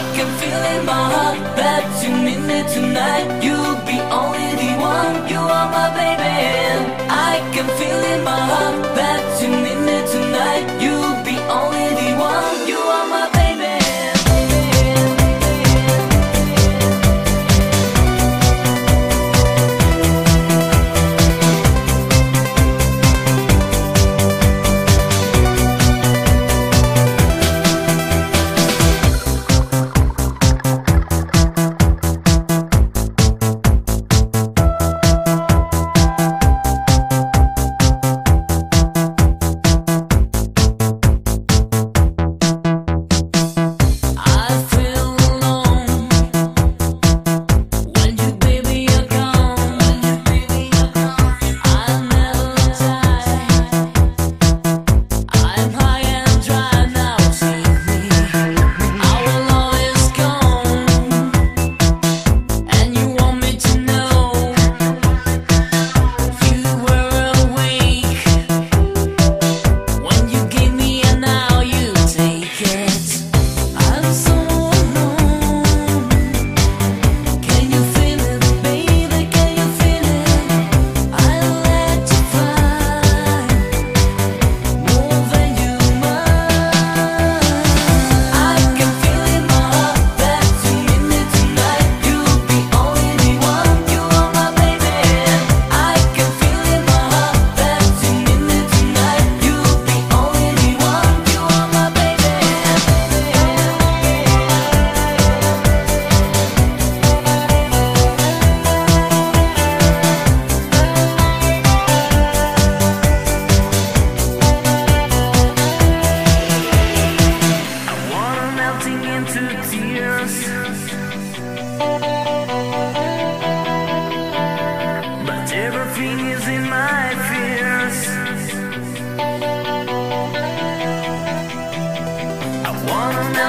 I can feel in my heart that you mean me tonight. You'll be only the one. You are my baby. I can feel in my heart.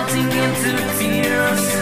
melting into tears.